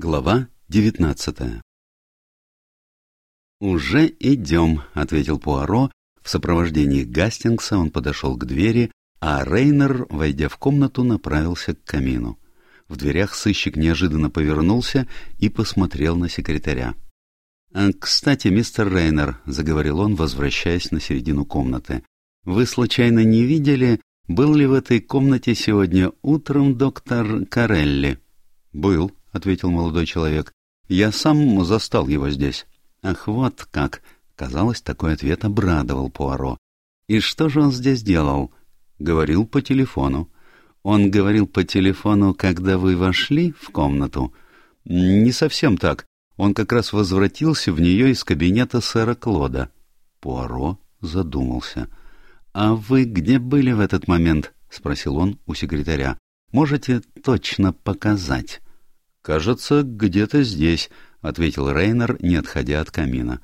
Глава девятнадцатая «Уже идем», — ответил Пуаро. В сопровождении Гастингса он подошел к двери, а Рейнер, войдя в комнату, направился к камину. В дверях сыщик неожиданно повернулся и посмотрел на секретаря. «А, «Кстати, мистер Рейнер», — заговорил он, возвращаясь на середину комнаты, — «вы случайно не видели, был ли в этой комнате сегодня утром доктор Карелли?» «Был», — ответил молодой человек. «Я сам застал его здесь». «Ах, вот как!» Казалось, такой ответ обрадовал Пуаро. «И что же он здесь делал?» «Говорил по телефону». «Он говорил по телефону, когда вы вошли в комнату?» «Не совсем так. Он как раз возвратился в нее из кабинета сэра Клода». Пуаро задумался. «А вы где были в этот момент?» — спросил он у секретаря. «Можете точно показать?» «Кажется, где-то здесь», — ответил Рейнер, не отходя от камина.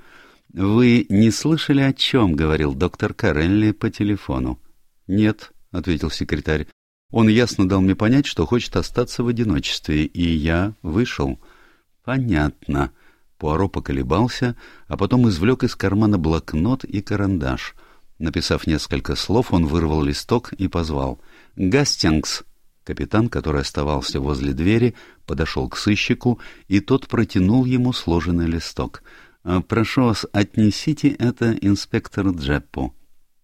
«Вы не слышали, о чем говорил доктор Карелли по телефону?» «Нет», — ответил секретарь. «Он ясно дал мне понять, что хочет остаться в одиночестве, и я вышел». «Понятно». Пуаро поколебался, а потом извлек из кармана блокнот и карандаш. Написав несколько слов, он вырвал листок и позвал. «Гастингс!» Капитан, который оставался возле двери, подошел к сыщику, и тот протянул ему сложенный листок. «А, «Прошу вас, отнесите это инспектору Джеппу».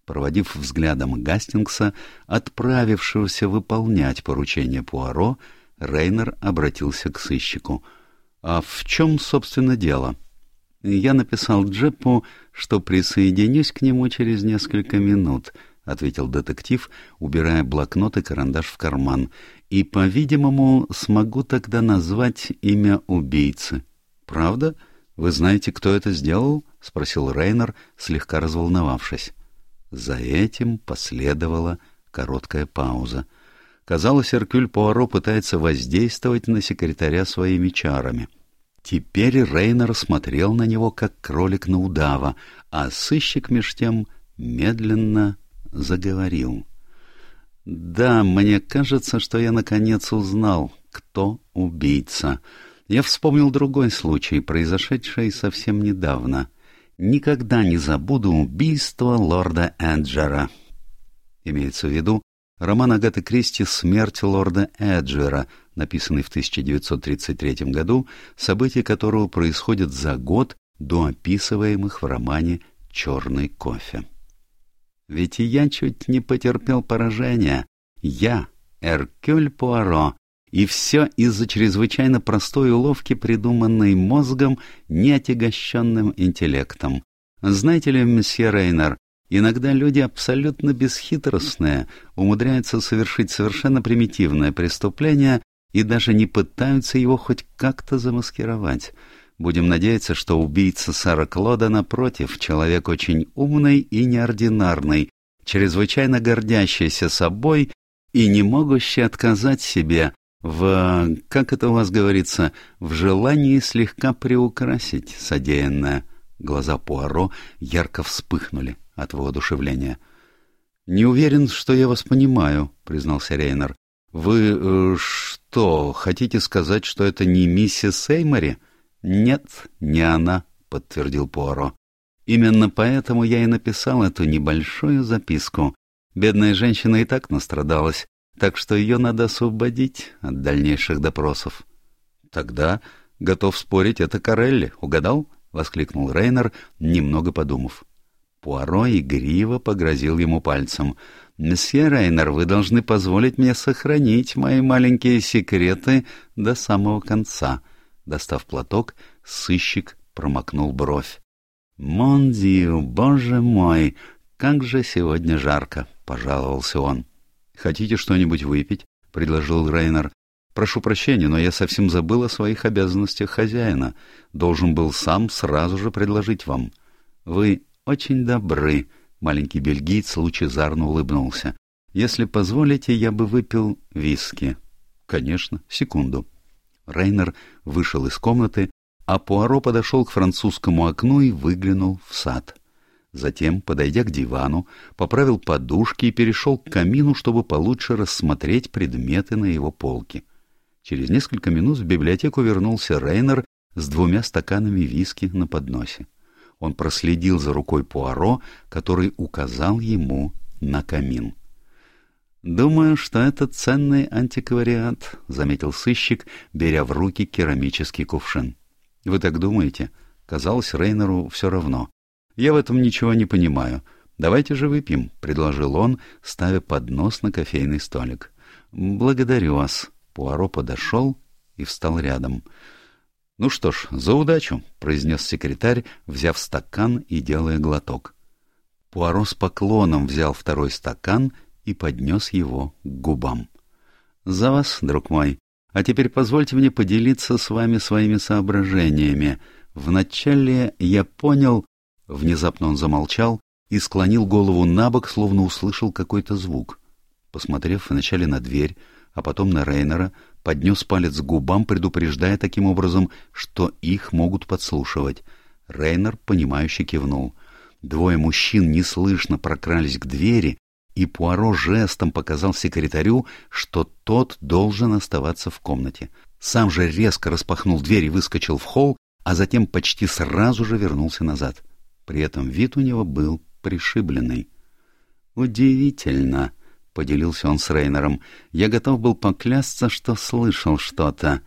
Проводив взглядом Гастингса, отправившегося выполнять поручение Пуаро, Рейнер обратился к сыщику. «А в чем, собственно, дело?» «Я написал Джеппу, что присоединюсь к нему через несколько минут», — ответил детектив, убирая блокнот и карандаш в карман, — и, по-видимому, смогу тогда назвать имя убийцы. — Правда? Вы знаете, кто это сделал? — спросил Рейнер, слегка разволновавшись. За этим последовала короткая пауза. Казалось, Эркюль Пуаро пытается воздействовать на секретаря своими чарами. Теперь Рейнер смотрел на него, как кролик на удава, а сыщик меж тем медленно заговорил. «Да, мне кажется, что я наконец узнал, кто убийца. Я вспомнил другой случай, произошедший совсем недавно. Никогда не забуду убийство лорда Эджера». Имеется в виду роман Агаты Кристи «Смерть лорда Эджера», написанный в 1933 году, события которого происходят за год до описываемых в романе «Черный кофе». Ведь и я чуть не потерпел поражения. Я, Эркюль Пуаро, и все из-за чрезвычайно простой уловки, придуманной мозгом, неотягощенным интеллектом. Знаете ли, месье Рейнер, иногда люди абсолютно бесхитростные, умудряются совершить совершенно примитивное преступление и даже не пытаются его хоть как-то замаскировать. Будем надеяться, что убийца Сара Клода, напротив, человек очень умный и неординарный, чрезвычайно гордящийся собой и не могущий отказать себе в, как это у вас говорится, в желании слегка приукрасить содеянное. Глаза Пуаро ярко вспыхнули от воодушевления. «Не уверен, что я вас понимаю», — признался Рейнер. «Вы э, что, хотите сказать, что это не миссис Эймори?» «Нет, не она», — подтвердил Пуаро. «Именно поэтому я и написал эту небольшую записку. Бедная женщина и так настрадалась, так что ее надо освободить от дальнейших допросов». «Тогда, готов спорить, это Карелли, угадал?» — воскликнул Рейнер, немного подумав. Пуаро игриво погрозил ему пальцем. «Месье Рейнер, вы должны позволить мне сохранить мои маленькие секреты до самого конца». Достав платок, сыщик промокнул бровь. «Мондию, боже мой, как же сегодня жарко!» — пожаловался он. «Хотите что-нибудь выпить?» — предложил Рейнер. «Прошу прощения, но я совсем забыл о своих обязанностях хозяина. Должен был сам сразу же предложить вам. Вы очень добры», — маленький бельгиец лучезарно улыбнулся. «Если позволите, я бы выпил виски». «Конечно, секунду». Рейнер вышел из комнаты, а Пуаро подошел к французскому окну и выглянул в сад. Затем, подойдя к дивану, поправил подушки и перешел к камину, чтобы получше рассмотреть предметы на его полке. Через несколько минут в библиотеку вернулся Рейнер с двумя стаканами виски на подносе. Он проследил за рукой Пуаро, который указал ему на камин. «Думаю, что это ценный антиквариат», — заметил сыщик, беря в руки керамический кувшин. «Вы так думаете?» Казалось Рейнеру все равно. «Я в этом ничего не понимаю. Давайте же выпьем», — предложил он, ставя поднос на кофейный столик. «Благодарю вас». Пуаро подошел и встал рядом. «Ну что ж, за удачу», — произнес секретарь, взяв стакан и делая глоток. Пуаро с поклоном взял второй стакан и поднес его к губам. «За вас, друг мой. А теперь позвольте мне поделиться с вами своими соображениями. Вначале я понял...» Внезапно он замолчал и склонил голову на бок, словно услышал какой-то звук. Посмотрев вначале на дверь, а потом на Рейнера, поднес палец к губам, предупреждая таким образом, что их могут подслушивать. Рейнер, понимающе кивнул. Двое мужчин неслышно прокрались к двери, и Пуаро жестом показал секретарю, что тот должен оставаться в комнате. Сам же резко распахнул дверь и выскочил в холл, а затем почти сразу же вернулся назад. При этом вид у него был пришибленный. «Удивительно», — поделился он с Рейнером. «Я готов был поклясться, что слышал что-то.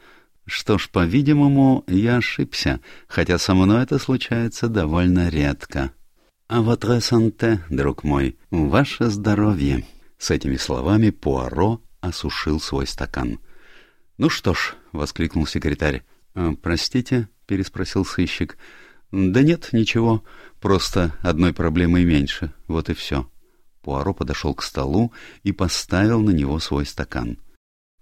Что ж, по-видимому, я ошибся, хотя со мной это случается довольно редко». «А votre santé, друг мой, ваше здоровье!» С этими словами Пуаро осушил свой стакан. «Ну что ж», — воскликнул секретарь. «Э, «Простите?» — переспросил сыщик. «Да нет, ничего. Просто одной проблемой меньше. Вот и все». Пуаро подошел к столу и поставил на него свой стакан.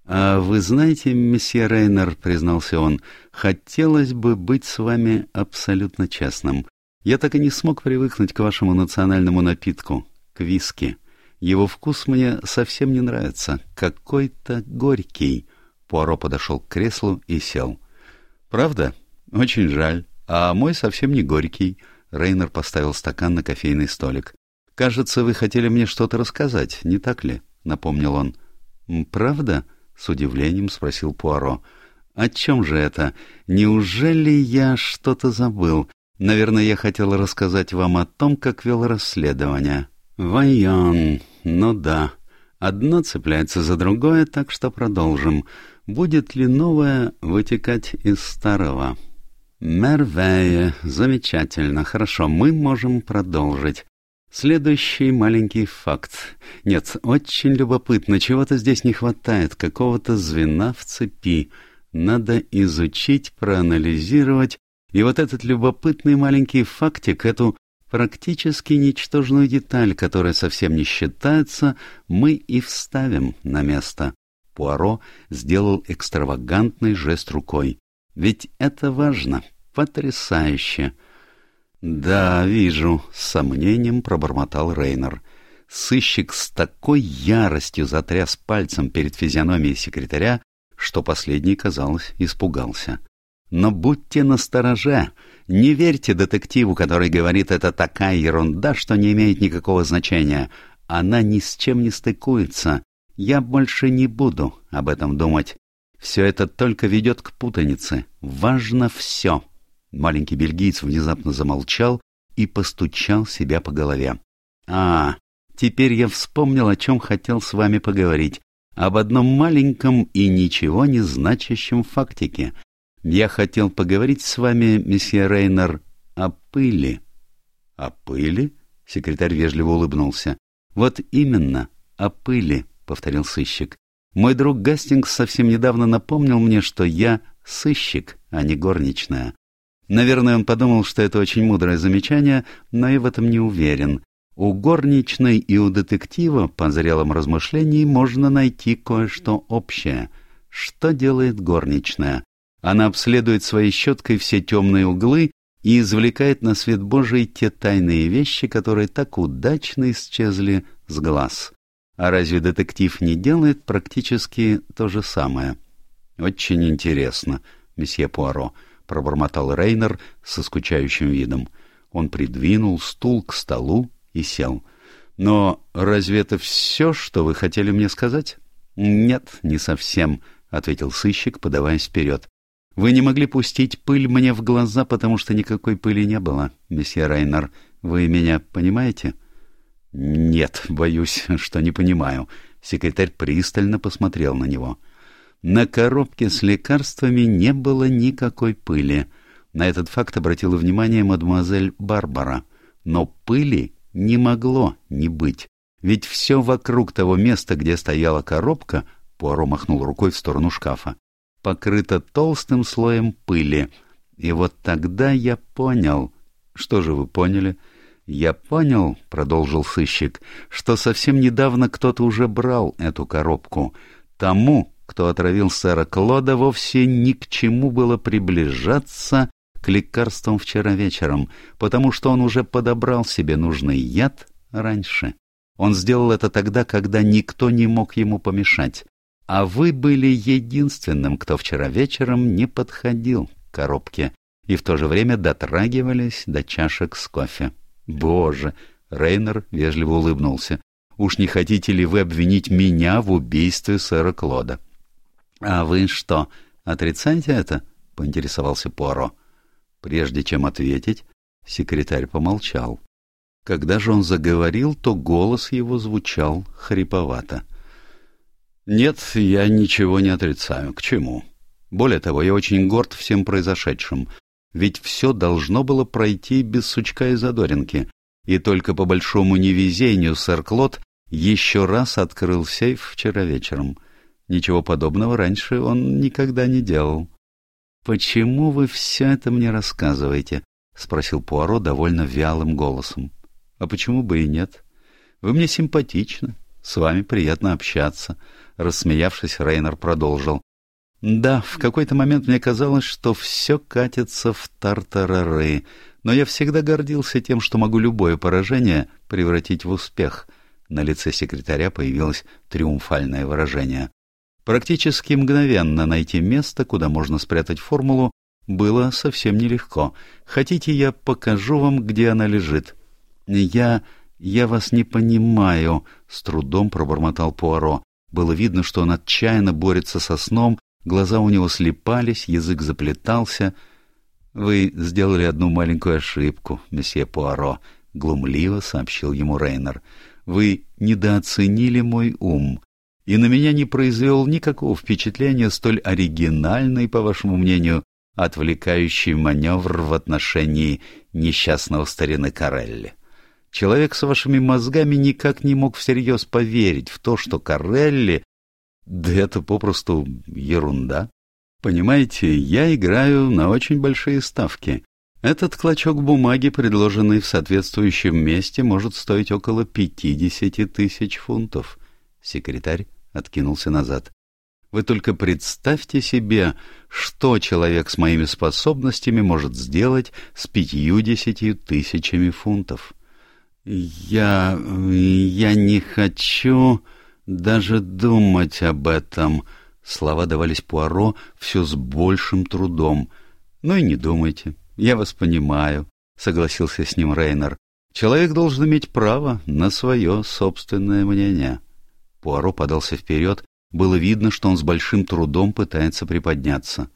«А вы знаете, месье Рейнер, — признался он, — хотелось бы быть с вами абсолютно честным. Я так и не смог привыкнуть к вашему национальному напитку, к виски. Его вкус мне совсем не нравится, какой-то горький. Пуаро подошел к креслу и сел. «Правда? Очень жаль. А мой совсем не горький». Рейнер поставил стакан на кофейный столик. «Кажется, вы хотели мне что-то рассказать, не так ли?» — напомнил он. «Правда?» — с удивлением спросил Пуаро. «О чем же это? Неужели я что-то забыл? Наверное, я хотел рассказать вам о том, как вел расследование. Вайон, ну да. Одно цепляется за другое, так что продолжим. Будет ли новое вытекать из старого? Мервее, замечательно, хорошо, мы можем продолжить. Следующий маленький факт. Нет, очень любопытно, чего-то здесь не хватает, какого-то звена в цепи. Надо изучить, проанализировать и вот этот любопытный маленький фактик, эту практически ничтожную деталь, которая совсем не считается, мы и вставим на место. Пуаро сделал экстравагантный жест рукой. Ведь это важно, потрясающе. Да, вижу, с сомнением пробормотал Рейнер. Сыщик с такой яростью затряс пальцем перед физиономией секретаря, что последний, казалось, испугался. Но будьте настороже. Не верьте детективу, который говорит, это такая ерунда, что не имеет никакого значения. Она ни с чем не стыкуется. Я больше не буду об этом думать. Все это только ведет к путанице. Важно все. Маленький бельгиец внезапно замолчал и постучал себя по голове. «А, теперь я вспомнил, о чем хотел с вами поговорить. Об одном маленьком и ничего не значащем фактике. Я хотел поговорить с вами, месье Рейнер, о пыли. — О пыли? — секретарь вежливо улыбнулся. — Вот именно, о пыли, — повторил сыщик. Мой друг Гастингс совсем недавно напомнил мне, что я сыщик, а не горничная. Наверное, он подумал, что это очень мудрое замечание, но я в этом не уверен. У горничной и у детектива, по зрелым размышлениям, можно найти кое-что общее. Что делает горничная? Она обследует своей щеткой все темные углы и извлекает на свет Божий те тайные вещи, которые так удачно исчезли с глаз. А разве детектив не делает практически то же самое? Очень интересно, месье Пуаро, пробормотал Рейнер со скучающим видом. Он придвинул стул к столу и сел. Но разве это все, что вы хотели мне сказать? Нет, не совсем, ответил сыщик, подаваясь вперед. Вы не могли пустить пыль мне в глаза, потому что никакой пыли не было, месье Райнер. Вы меня понимаете? Нет, боюсь, что не понимаю. Секретарь пристально посмотрел на него. На коробке с лекарствами не было никакой пыли. На этот факт обратила внимание мадемуазель Барбара. Но пыли не могло не быть. Ведь все вокруг того места, где стояла коробка, Пуаро махнул рукой в сторону шкафа, покрыто толстым слоем пыли. И вот тогда я понял... Что же вы поняли? Я понял, — продолжил сыщик, — что совсем недавно кто-то уже брал эту коробку. Тому, кто отравил сэра Клода, вовсе ни к чему было приближаться к лекарствам вчера вечером, потому что он уже подобрал себе нужный яд раньше. Он сделал это тогда, когда никто не мог ему помешать. А вы были единственным, кто вчера вечером не подходил к коробке и в то же время дотрагивались до чашек с кофе. Боже! Рейнер вежливо улыбнулся. Уж не хотите ли вы обвинить меня в убийстве сэра Клода? — А вы что, отрицаете это? — поинтересовался Пуаро. Прежде чем ответить, секретарь помолчал. Когда же он заговорил, то голос его звучал хриповато. «Нет, я ничего не отрицаю. К чему? Более того, я очень горд всем произошедшим. Ведь все должно было пройти без сучка и задоринки. И только по большому невезению сэр Клод еще раз открыл сейф вчера вечером. Ничего подобного раньше он никогда не делал. «Почему вы все это мне рассказываете?» — спросил Пуаро довольно вялым голосом. А почему бы и нет? Вы мне симпатичны, с вами приятно общаться. Рассмеявшись, Рейнер продолжил. Да, в какой-то момент мне казалось, что все катится в тартарары, но я всегда гордился тем, что могу любое поражение превратить в успех. На лице секретаря появилось триумфальное выражение. Практически мгновенно найти место, куда можно спрятать формулу, было совсем нелегко. Хотите, я покажу вам, где она лежит? «Я... я вас не понимаю», — с трудом пробормотал Пуаро. Было видно, что он отчаянно борется со сном, глаза у него слепались, язык заплетался. «Вы сделали одну маленькую ошибку, месье Пуаро», — глумливо сообщил ему Рейнер. «Вы недооценили мой ум, и на меня не произвел никакого впечатления столь оригинальный, по вашему мнению, отвлекающий маневр в отношении несчастного старины Карелли. Человек с вашими мозгами никак не мог всерьез поверить в то, что Карелли... Да это попросту ерунда. Понимаете, я играю на очень большие ставки. Этот клочок бумаги, предложенный в соответствующем месте, может стоить около пятидесяти тысяч фунтов. Секретарь откинулся назад. Вы только представьте себе, что человек с моими способностями может сделать с пятью-десятью тысячами фунтов. «Я... я не хочу даже думать об этом». Слова давались Пуаро все с большим трудом. «Ну и не думайте, я вас понимаю», — согласился с ним Рейнер. «Человек должен иметь право на свое собственное мнение». Пуаро подался вперед. Было видно, что он с большим трудом пытается приподняться.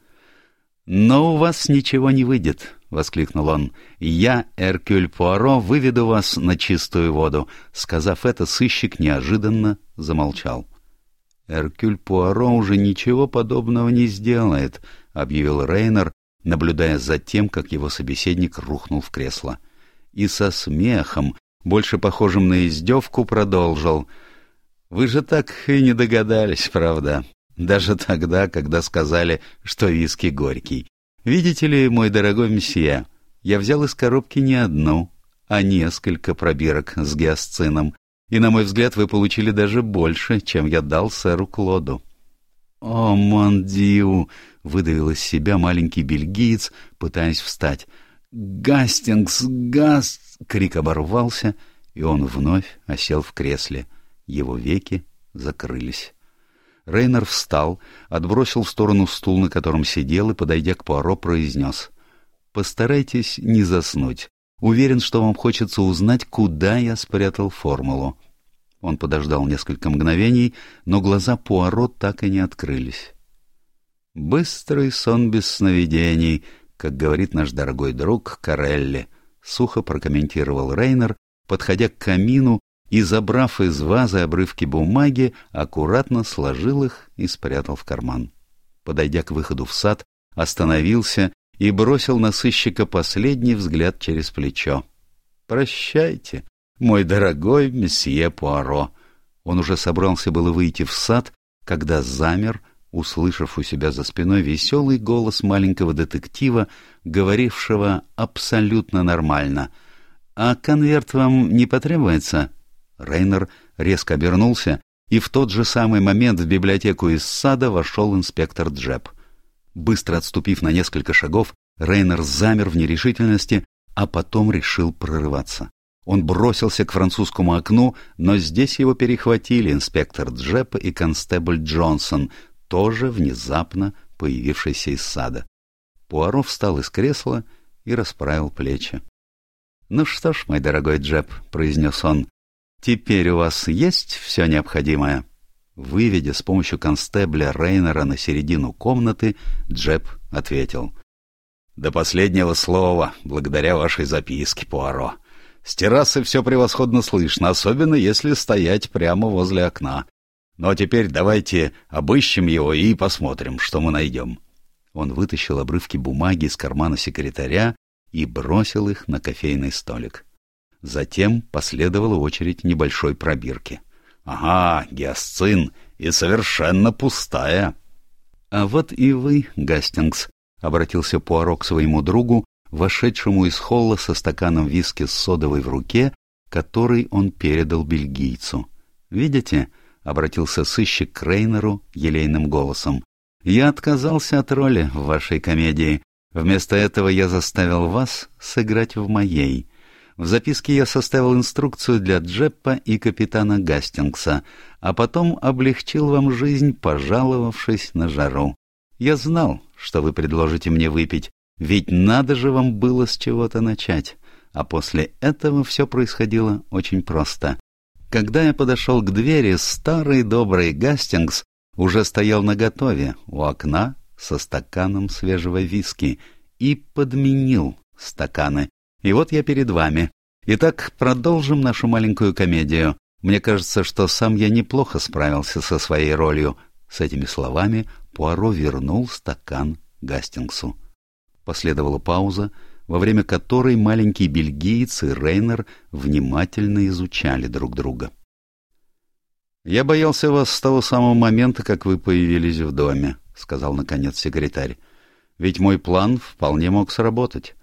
«Но у вас ничего не выйдет», — воскликнул он. «Я, Эркюль Пуаро, выведу вас на чистую воду». Сказав это, сыщик неожиданно замолчал. «Эркюль Пуаро уже ничего подобного не сделает», — объявил Рейнер, наблюдая за тем, как его собеседник рухнул в кресло. И со смехом, больше похожим на издевку, продолжил. «Вы же так и не догадались, правда? Даже тогда, когда сказали, что виски горький. Видите ли, мой дорогой месье, я взял из коробки не одну, а несколько пробирок с гиасцином, и, на мой взгляд, вы получили даже больше, чем я дал сэру Клоду. «О, мондиу!» — выдавил из себя маленький бельгиец, пытаясь встать. «Гастингс! Гаст!» — крик оборвался, и он вновь осел в кресле. Его веки закрылись. Рейнер встал, отбросил в сторону стул, на котором сидел, и, подойдя к Пуаро, произнес. «Постарайтесь не заснуть. Уверен, что вам хочется узнать, куда я спрятал формулу». Он подождал несколько мгновений, но глаза Пуаро так и не открылись. Быстрый сон без сновидений, как говорит наш дорогой друг Карелли, сухо прокомментировал Рейнер, подходя к камину и, забрав из вазы обрывки бумаги, аккуратно сложил их и спрятал в карман. Подойдя к выходу в сад, остановился и бросил на сыщика последний взгляд через плечо. «Прощайте, мой дорогой месье Пуаро!» Он уже собрался было выйти в сад, когда замер, услышав у себя за спиной веселый голос маленького детектива, говорившего абсолютно нормально. «А конверт вам не потребуется?» Рейнер резко обернулся, и в тот же самый момент в библиотеку из сада вошел инспектор Джеб. Быстро отступив на несколько шагов, Рейнер замер в нерешительности, а потом решил прорываться. Он бросился к французскому окну, но здесь его перехватили инспектор Джеб и констебль Джонсон, тоже внезапно появившийся из сада. Пуаро встал из кресла и расправил плечи. — Ну что ж, мой дорогой Джеб, — произнес он, — теперь у вас есть все необходимое? Выведя с помощью констебля Рейнера на середину комнаты, Джеб ответил. — До последнего слова, благодаря вашей записке, Пуаро. С террасы все превосходно слышно, особенно если стоять прямо возле окна. А теперь давайте обыщем его и посмотрим, что мы найдем. Он вытащил обрывки бумаги из кармана секретаря и бросил их на кофейный столик. Затем последовала очередь небольшой пробирки. «Ага, гиасцин, и совершенно пустая!» «А вот и вы, Гастингс», — обратился Пуаро к своему другу, вошедшему из холла со стаканом виски с содовой в руке, который он передал бельгийцу. «Видите, обратился сыщик к Рейнеру елейным голосом. «Я отказался от роли в вашей комедии. Вместо этого я заставил вас сыграть в моей. В записке я составил инструкцию для Джеппа и капитана Гастингса, а потом облегчил вам жизнь, пожаловавшись на жару. Я знал, что вы предложите мне выпить, ведь надо же вам было с чего-то начать. А после этого все происходило очень просто. Когда я подошел к двери, старый добрый Гастингс уже стоял наготове у окна со стаканом свежего виски и подменил стаканы. И вот я перед вами. Итак, продолжим нашу маленькую комедию. Мне кажется, что сам я неплохо справился со своей ролью. С этими словами Пуаро вернул стакан Гастингсу. Последовала пауза, во время которой маленький бельгиец и Рейнер внимательно изучали друг друга. «Я боялся вас с того самого момента, как вы появились в доме», — сказал, наконец, секретарь. «Ведь мой план вполне мог сработать.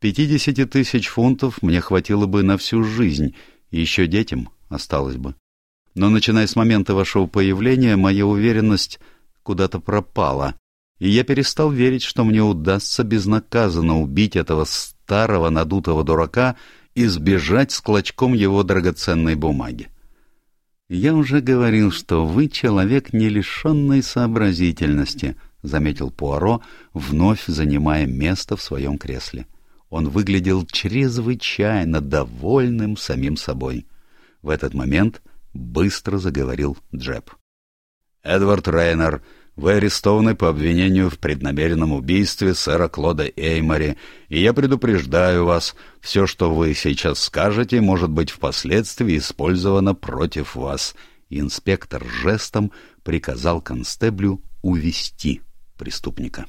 Пятидесяти тысяч фунтов мне хватило бы на всю жизнь, и еще детям осталось бы. Но, начиная с момента вашего появления, моя уверенность куда-то пропала, и я перестал верить, что мне удастся безнаказанно убить этого старого надутого дурака и сбежать с клочком его драгоценной бумаги. «Я уже говорил, что вы человек, не лишенный сообразительности», — заметил Пуаро, вновь занимая место в своем кресле. Он выглядел чрезвычайно довольным самим собой. В этот момент быстро заговорил Джеб. «Эдвард Рейнер вы арестованы по обвинению в преднамеренном убийстве сэра Клода Эймори, и я предупреждаю вас, все, что вы сейчас скажете, может быть впоследствии использовано против вас». Инспектор жестом приказал констеблю увести преступника.